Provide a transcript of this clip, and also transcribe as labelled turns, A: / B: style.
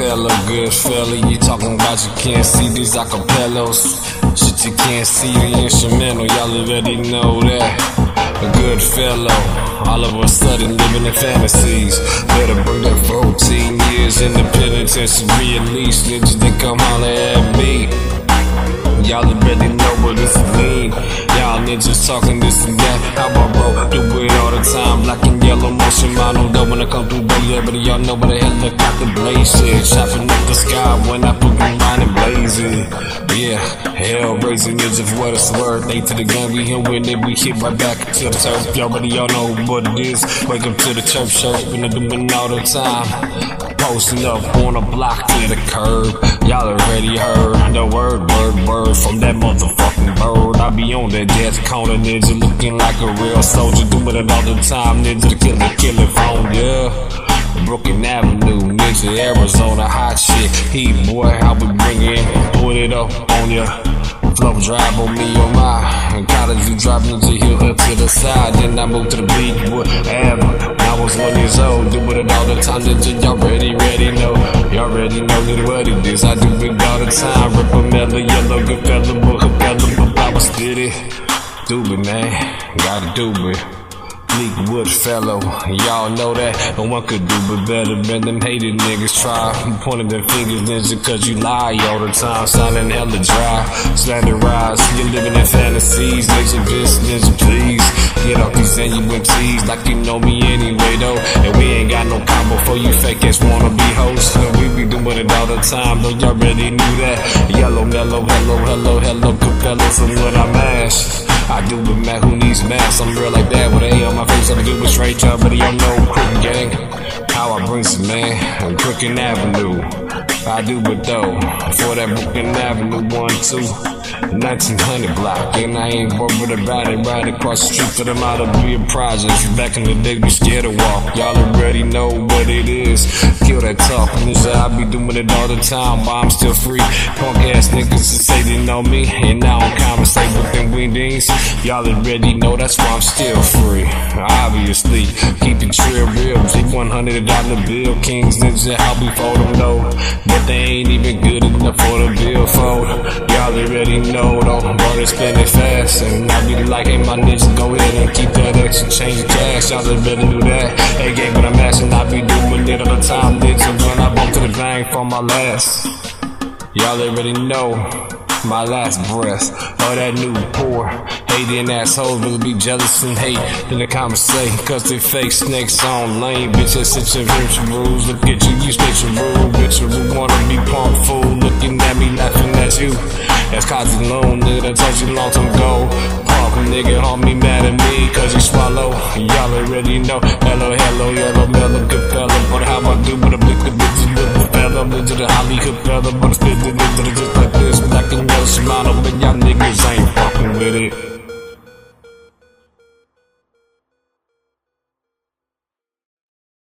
A: Fella, good fella, you talking about you can't see these acapellas. Shit, you can't see the instrumental, y'all already know that. A good fellow, all of a sudden living in fantasies. Better bring that 14 years in the penitentiary at least. Niggas then come holler at me. Y'all already know what this is mean. Y'all niggas talking this and that. How about bro? Do it all the time, black and yellow motion. I don't I come through, yeah, but y'all know what the out the shit. Chopping up the sky when I put my mind and blazing. Yeah, hell raising is if what it's worth. They to the gun, we here when they we hit right back to the turf. Y'all already y'all know what it is. Wake up to the church shirt, been doing all the time. Posting up on a block to the curb. Y'all already heard the word, word, word from that motherfucking bird. I be on that death corner, ninja, looking like a real soldier. Doing it all the time, ninja, the killer, killer phone, yeah. Brooklyn Avenue, ninja, Arizona, hot shit. Heat boy, I be bringing, put it up on ya. Flow drive on me, oh my. College, you driving to hill up to the side. Then I moved to the beach, whatever. When I was one years old, doing it all the time. Ninja, y'all ready, ready, know. Y'all already know that what it is. I do it all the time. Rip a mellow, yellow, good fella, book a fella, but I was steady. Do it, man. Gotta do it. Fleetwood fellow, y'all know that no one could do but better than them hated niggas try. Pointing their fingers, ninja, cause you lie all the time, sounding hella dry. Slander rise, you're living in fantasies, ninja, just ninja, please. Get off these NUMTs like you know me anyway, though. And we ain't got no combo for you fake ass wanna be. No, we be doing it all the time, though y'all already knew that. Yellow, mellow, hello, hello, hello, Capella, from what I mash. I do it, man, who needs mass? I'm real like that with A on my face. I do it straight job, but y'all know Crooked Gang. How I bring some man, Crooked Avenue. I do it though, for that Brooklyn Avenue 1 2. 1900 block, and I ain't worried about it. Right across the street for them out of beer projects. Back in the day, we scared to walk. Y'all already know what it is. Kill that talk, nigga. I be doing it all the time, but I'm still free. Punk ass niggas that say they know me, and now I'm conversate with them wingdings. Y'all already know that's why I'm still free. Obviously, keep it real, real. G100 dollar bill, Kings niggas how we fold them low, but they ain't even good enough for the bill fold. Y'all already know though, but they spend it fast. And I be like, hey, my niggas, go ahead and keep that extra change cash. Y'all already do that. Hey, gang, but I'm asking, I be doing it all the time. Niggas, when I bump to the bang for my last. Y'all already know my last breath of that new pour. Hating assholes will be jealous and hate in the conversation. Cause they fake snakes on lane. Bitches, sit your virtual rules. Look at you, you state your rule. Bitch, you wanna be punk fool. Looking at me, laughing at you. That's cause you alone, nigga. Touch you long time ago. Punk nigga, homie, mad at me. Cause you swallow. Y'all already know. Hello, hello, yellow, mellow, good fella. But how I do with a big bitch, little fella. Into the holly, fella. But it's just like this. Black and yellow, smile, but y'all